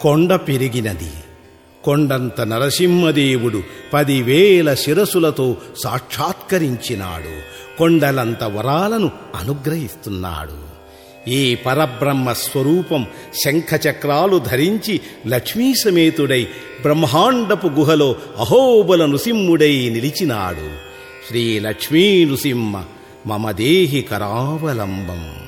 కొండ పెరిగినది. కొండంత నరసింహదేవుడు పదివేల శిరసులతో సాక్షాత్కరించినాడు. కొండలంత వరాలను అనుగ్రహిస్తున్నాడు. ఈ పరబ్రహ్మ స్వరూపం శంఖచక్రాలు ధరించి లక్ష్మీ సమేతుడై బ్రహ్మాండపు గుహలో అహోబల నృసింహుడై నిలిచినాడు. శ్రీ లక్ష్మీ నృసింహ మమ దేహి కరావలంబం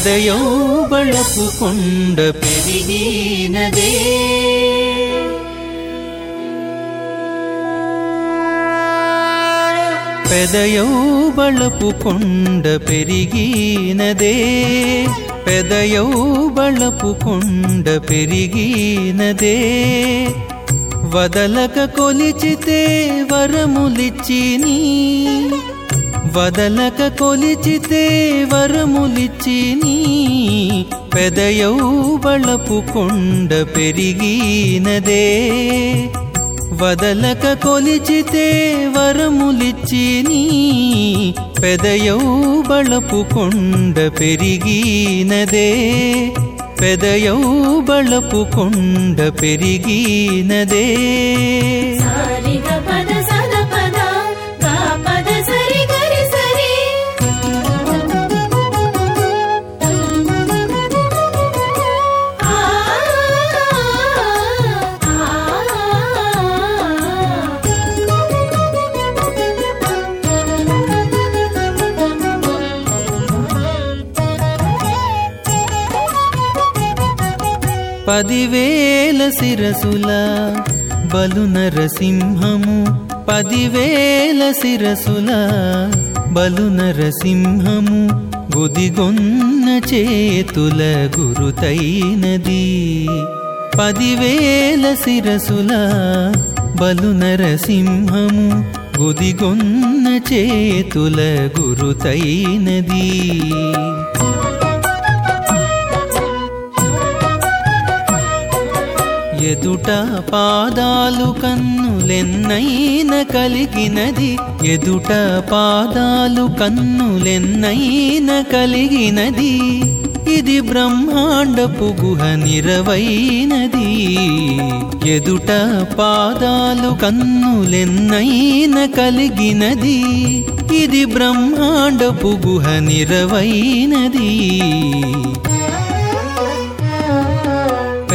పెదయౌబళపు కొండ పెరిగినదే. పెదయౌబళపు కొండ పెరిగినదే. పెదయౌబళపు కొండ పెరిగినదే. వదలక కొలిచితే వరములిచ్చిని. వదలక కొలిచితే వరములిచ్చి నీ పెదయౌబళపు కొండ పెరిగినదే. వదలక కొలిచితే వరములిచ్చి నీ పెదయౌబళపు కొండ పెరిగినదే. పెదయౌబళపు కొండ పెరిగినదే. సారిగ పద సద పద పదివేల శిరసుల బలు నరసింహము. పదివేల శిరసుల బలు నరసింహము. గుదిగొన్న చేతుల గురుతైనది. పదివేల శిరసుల బలు నరసింహము. గుదిగొన్న చేతుల గురుతైనది. ఎదుట పాదాలు కన్నులెన్నైన కలిగినది. ఎదుట పాదాలు కన్నులెన్నైన కలిగినది. ఇది బ్రహ్మాండపు గుహ నిరవైనది. ఎదుట పాదాలు కన్నులెన్నైన కలిగినది. ఇది బ్రహ్మాండపు గుహ నిరవైనది.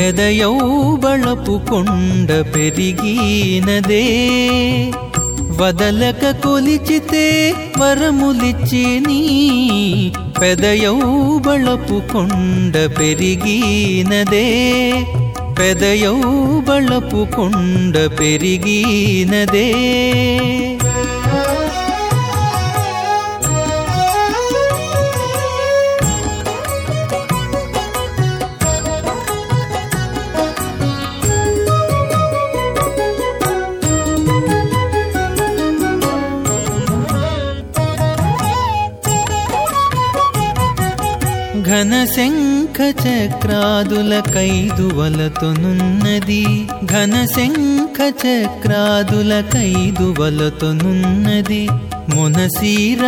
మెదయౌబళపు కొండ పెరిగినదే. వదలక కొలిచితే వరములిచ్చి నీ పెదయౌబళపు కొండ పెరిగినదే. పెదయౌబళపు కొండ పెరిగినదే. ఘన శంఖ చక్రాదుల కైదువలతోనున్నది ఘన శంఖ చక్రాదుల కైదువలతోనున్నది మునసీరాకాసి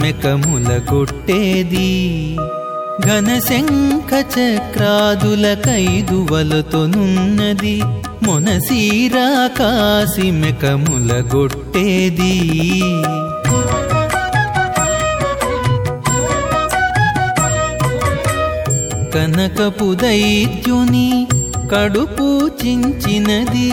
మెకముల కొట్టేది ఘన శంఖ చక్రాదుల కైదువలతోనున్నది మునసీరాకాసి మెకముల గొట్టేది కనకపు దైత్యుని కడుపు చించినది.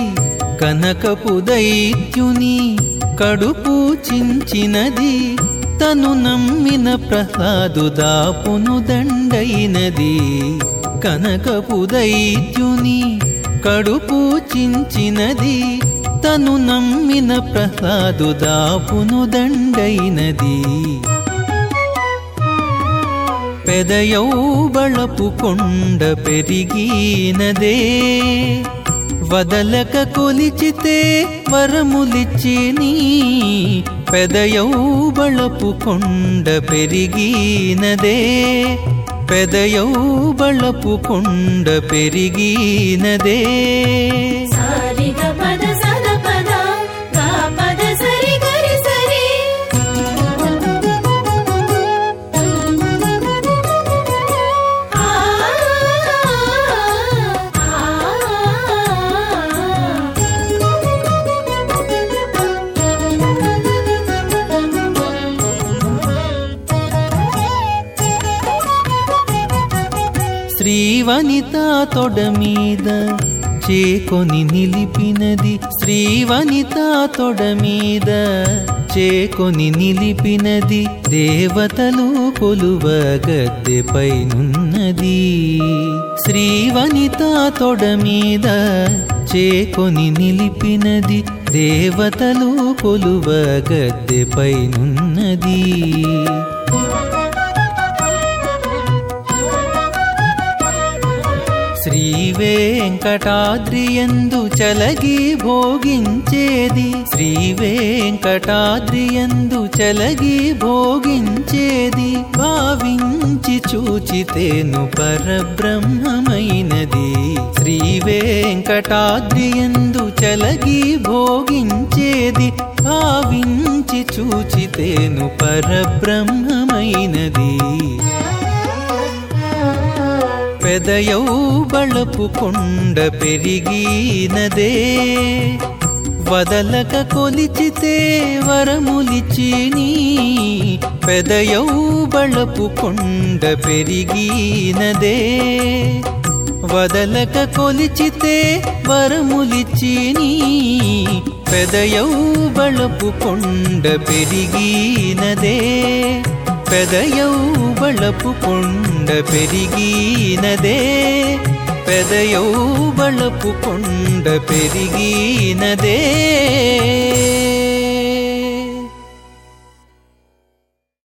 కనకపు దైత్యుని కడుపు చించినది. తను నమ్మిన ప్రసాదు దాపును దండైనది. కనకపు దైత్యుని కడుపు చించినది. తను నమ్మిన ప్రసాదు దాపును దండైనది. పెదయౌబళపు కొండ పెరిగినదే. వదలక కొలిచితే వరములిచ్చి నీ పెదయౌబళపు కొండ పెరిగినదే. పెదయౌబళపు కొండ పెరిగినదే. శ్రీవనిత తొడ మీద చేకొని నిలిపినది శ్రీవనిత తొడ మీద చేకొని నిలిపినది దేవతలు కొలువ గద్దెపైనున్నది శ్రీవనిత తొడ మీద చేకొని నిలిపినది దేవతలు కొలువ గద్దెపైనున్నది శ్రీ వెంకటాద్రియందు చలగి భోగించేది. శ్రీ వెంకటాద్రియందు చలగి భోగించేది. భావించి చూచితేను పరబ్రహ్మమైనది. శ్రీ వెంకటాద్రియందు చలగి భోగించేది. భావించి చూచితేను పరబ్రహ్మమైనది. పెదయౌబళపు కొండ పెరిగినదే. వదలక కొలిచితే వరములిచి వరములిచిని పెదయౌబళపు కొండ పెరిగినదే. వదలక కొలిచితే వరములిచి వరములిచిని పెదయౌబళపు కొండ పెరిగినదే. పెదయౌబళపు కొండ కొండ పెరిగినదే పెదయౌబళపు కొండ పెరిగినదే.